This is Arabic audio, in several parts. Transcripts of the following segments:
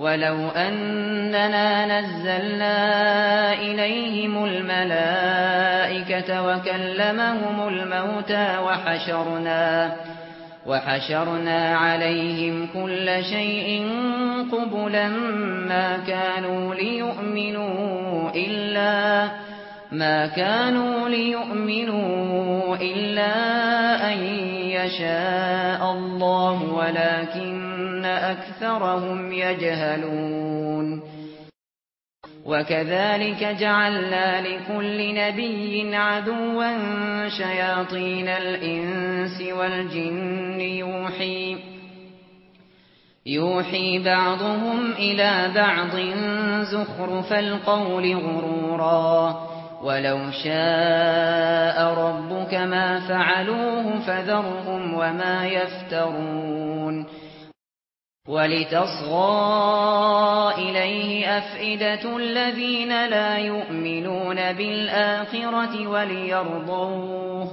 ولو أننا نزلنا إليهم الملائكة وكلمهم الموتى وحشرنا وحشرنا عليهم كل شيء قبلا ما كانوا ليؤمنوا إلا ما كانوا ليؤمنوا إلا أن يشاء الله ولكن أكثرهم يجهلون. وكذلك جعلنا لكل نبي عدوا شياطين الإنس والجن يوحي يوحي بعضهم إلى بعض زخرف القول غرورا. ولو شاء ربك ما فعلوه فذرهم وما يفترون. ولتصغى إليه أفئدة الذين لا يؤمنون بالآخرة وليرضوه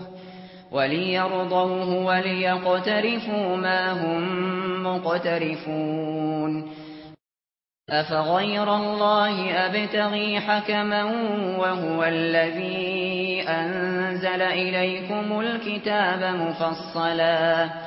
وليرضوه وليقترفوا ما هم مقترفون أفغير الله أبتغي حكما وهو الذي أنزل إليكم الكتاب مفصلاً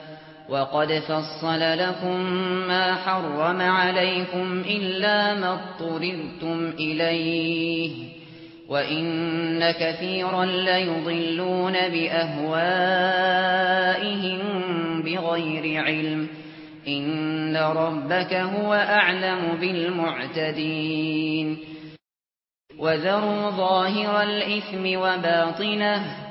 وَقَدْ فَصَّلَ لَكُم مَّا حَرَّمَ عَلَيْكُمْ إِلَّا مَا اضْطُرِرْتُمْ إِلَيْهِ وَإِنَّ كَثِيرًا لَّيُضِلُّونَ بِأَهْوَائِهِم بِغَيْرِ عِلْمٍ إِنَّ رَبَّكَ هُوَ أَعْلَمُ بِالْمُعْتَدِينَ وَذَرُوا ظَاهِرَ الْإِثْمِ وَبَاطِنَهُ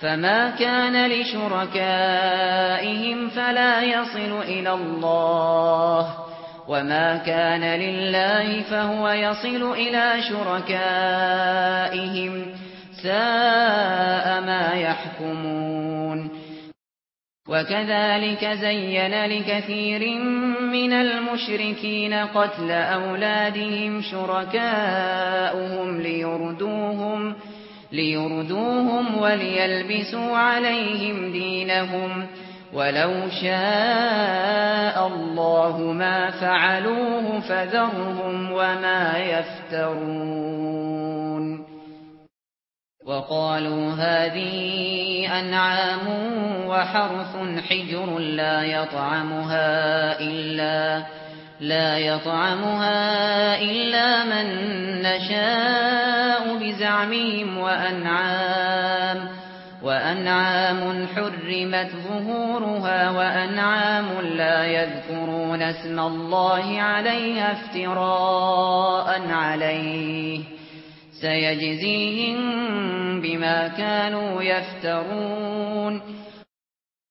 فما كان لشركائهم فلا يصل إلى الله وما كان لله فهو يصل إلى شركائهم ساء ما يحكمون وكذلك زين لكثير من المشركين قتل أولادهم شركاؤهم ليردوهم ليردوهم وليلبسوا عليهم دينهم ولو شاء الله ما فعلوه فذرهم وما يفترون وقالوا هذه أنعام وحرث حجر لا يطعمها إلا لا يطعمها إلا من نشاء بزعمهم وأنعام وأنعام حرمت ظهورها وأنعام لا يذكرون اسم الله عليها افتراء عليه. سيجزيهم بما كانوا يفترون.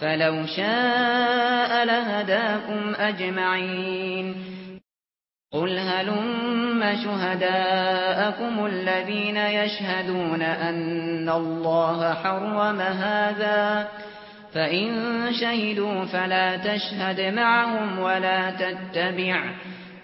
فلو شاء لهداكم أجمعين. قل هلما شهداءكم الذين يشهدون أن الله حرم هذا. فإن شهدوا فلا تشهد معهم ولا تتبع.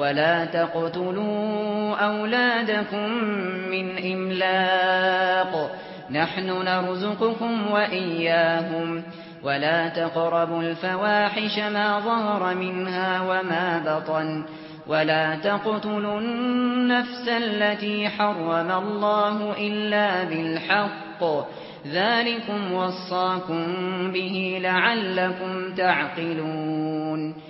ولا تقتلوا اولادكم من املاق نحن نرزقكم واياهم ولا تقربوا الفواحش ما ظهر منها وما بطن ولا تقتلوا النفس التي حرم الله الا بالحق ذلكم وصاكم به لعلكم تعقلون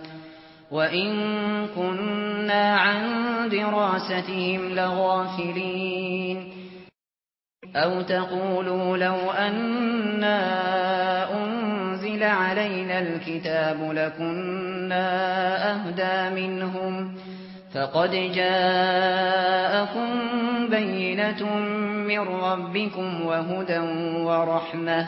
وَإِن كُنَّا عَن دِرَاسَتِهِمْ لَغَافِلِينَ أَوْ تَقُولُوا لَوْ أَنَّا أُنْزِلَ عَلَيْنَا الْكِتَابُ لَكُنَّا أَهْدَى مِنْهُمْ فَقَدْ جَاءَكُمْ بَيِّنَةٌ مِنْ رَبِّكُمْ وَهُدًى وَرَحْمَةٌ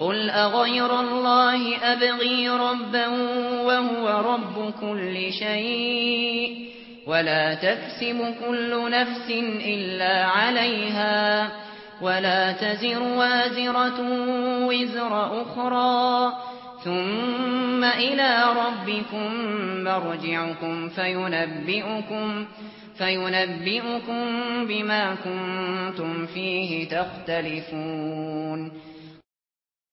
قل أغير الله أبغي ربا وهو رب كل شيء ولا تكسب كل نفس إلا عليها ولا تزر وازرة وزر أخرى ثم إلى ربكم مرجعكم فينبئكم فينبئكم بما كنتم فيه تختلفون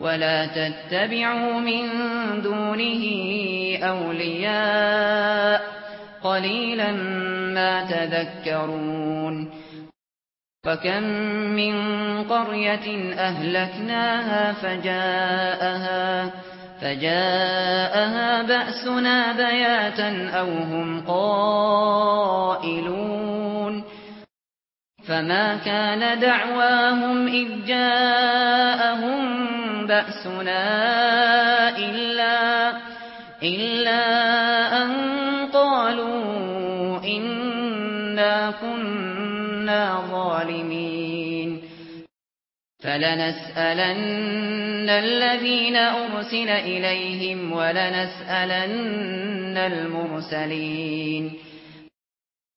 ولا تتبعوا من دونه أولياء قليلا ما تذكرون فكم من قرية أهلكناها فجاءها فجاءها بأسنا بياتا أو هم قائلون فما كان دعواهم إذ جاءهم بأسنا إلا, إلا أن قالوا إنا كنا ظالمين. فلنسألن الذين أرسل إليهم ولنسألن المرسلين.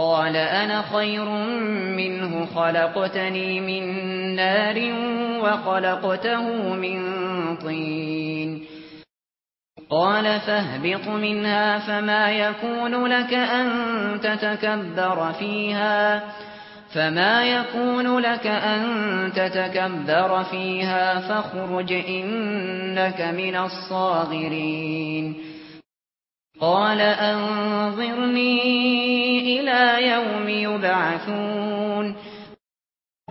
قال أنا خير منه خلقتني من نار وخلقته من طين. قال فاهبط منها فما يكون لك أن تتكبر فيها فما يكون لك أن تتكبر فيها فاخرج إنك من الصاغرين. قال أنظرني إلى يوم يبعثون.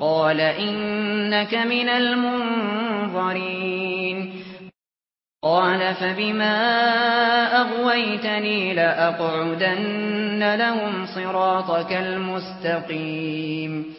قال إنك من المنظرين. قال فبما أغويتني لأقعدن لهم صراطك المستقيم.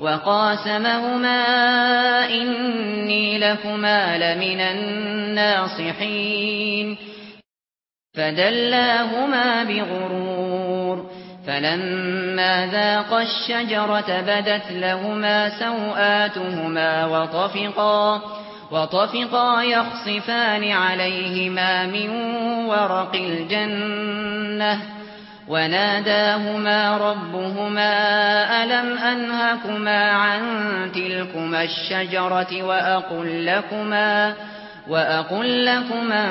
وقاسمهما إني لكما لمن الناصحين. فدلاهما بغرور. فلما ذاق الشجرة بدت لهما سوآتهما وطفقا وطفقا يخصفان عليهما من ورق الجنة. وناداهما ربهما ألم أنهكما عن تلكما الشجرة وأقول لكما وأقول لكما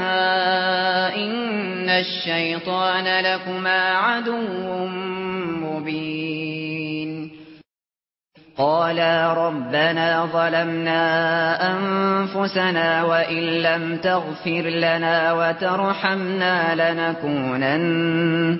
إن الشيطان لكما عدو مبين. قالا ربنا ظلمنا أنفسنا وإن لم تغفر لنا وترحمنا لنكونن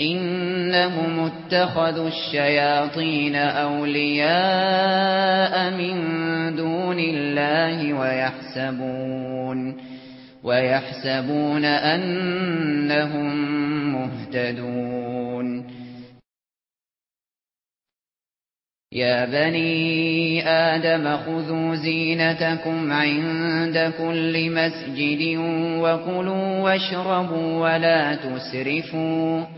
إنهم اتخذوا الشياطين أولياء من دون الله ويحسبون ويحسبون أنهم مهتدون يا بني آدم خذوا زينتكم عند كل مسجد وكلوا واشربوا ولا تسرفوا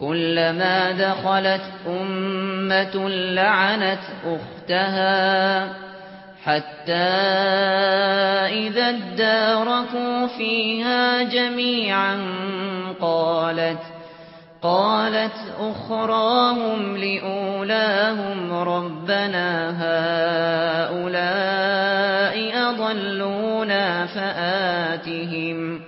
كلما دخلت أمة لعنت أختها حتى إذا اداركوا فيها جميعا قالت قالت أخراهم لأولاهم ربنا هؤلاء أضلونا فآتهم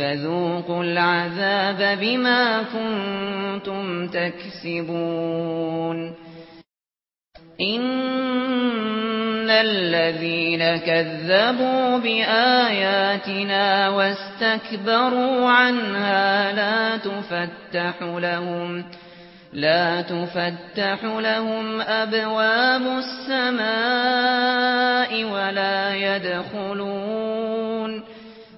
فذوقوا العذاب بما كنتم تكسبون. إن الذين كذبوا بآياتنا واستكبروا عنها لا تفتح لهم لا تفتح لهم أبواب السماء ولا يدخلون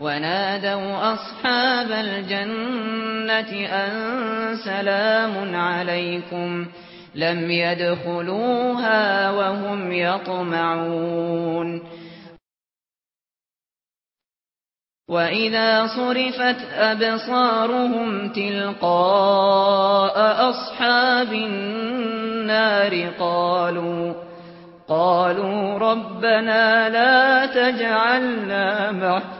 ونادوا أصحاب الجنة أن سلام عليكم لم يدخلوها وهم يطمعون. وَإِذَا صُرِفَتْ أَبْصَارُهُمْ تِلْقَاءَ أَصْحَابِ النَّارِ قَالُوا قَالُوا رَبَّنَا لَا تَجْعَلْنَا مَعَ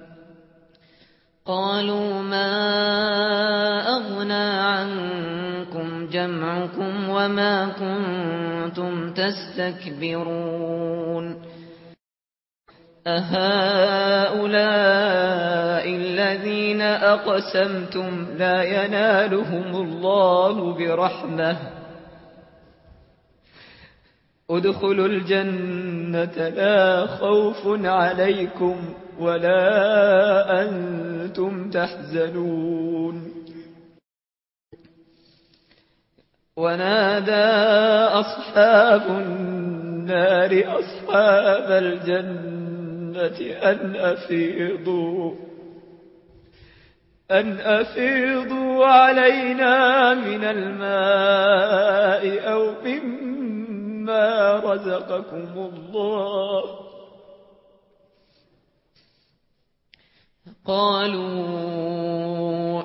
قالوا ما أغنى عنكم جمعكم وما كنتم تستكبرون أهؤلاء الذين أقسمتم لا ينالهم الله برحمة ادخلوا الجنة لا خوف عليكم ولا أنتم تحزنون. ونادى أصحاب النار أصحاب الجنة أن أفيضوا أن أفيضوا علينا من الماء أو مما رزقكم الله. قالوا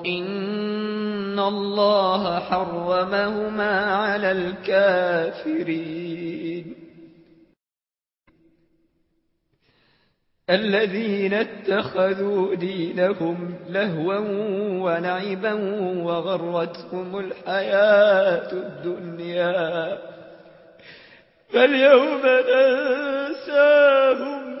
إن الله حرمهما على الكافرين الذين اتخذوا دينهم لهوا ونعبا وغرتهم الحياة الدنيا فاليوم ننساهم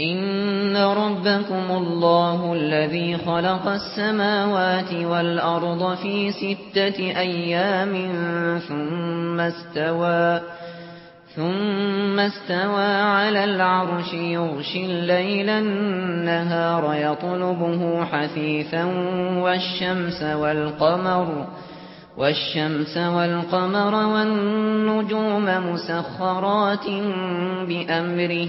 ان ربكم الله الذي خلق السماوات والارض في سته أيام ثم استوى ثم استوى على العرش يغشي الليل النهار يطلبه حثيثا والشمس والقمر والشمس والقمر والنجوم مسخرات بأمره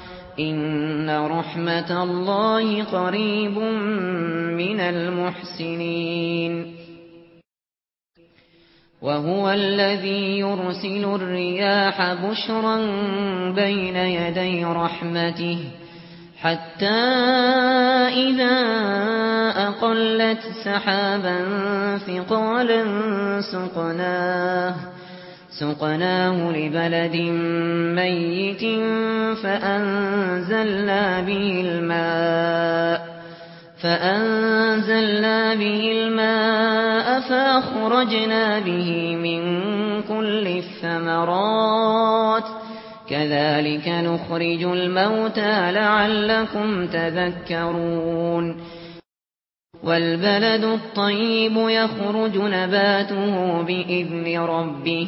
ان رحمه الله قريب من المحسنين وهو الذي يرسل الرياح بشرا بين يدي رحمته حتى إذا أقلت سحابا فقالا سقناه سقناه لبلد ميت فأنزلنا به الماء فأنزلنا به الماء فأخرجنا به من كل الثمرات كذلك نخرج الموتى لعلكم تذكرون والبلد الطيب يخرج نباته بإذن ربه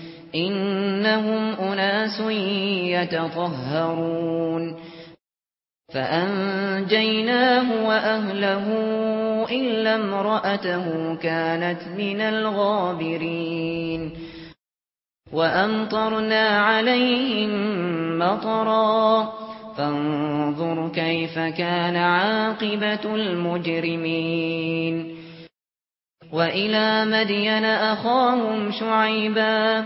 إنهم أناس يتطهرون. فأنجيناه وأهله إلا امرأته كانت من الغابرين. وأمطرنا عليهم مطرا. فانظر كيف كان عاقبة المجرمين. وإلى مدين أخاهم شعيبا.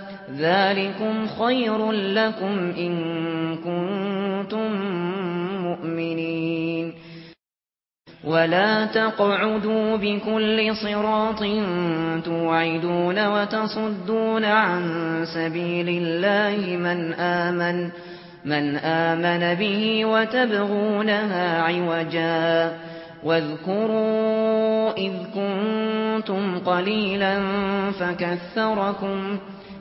ذلكم خير لكم إن كنتم مؤمنين. ولا تقعدوا بكل صراط توعدون وتصدون عن سبيل الله من آمن من آمن به وتبغونها عوجا. واذكروا إذ كنتم قليلا فكثركم فكثركم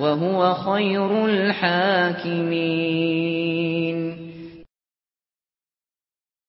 وهو خير الحاكمين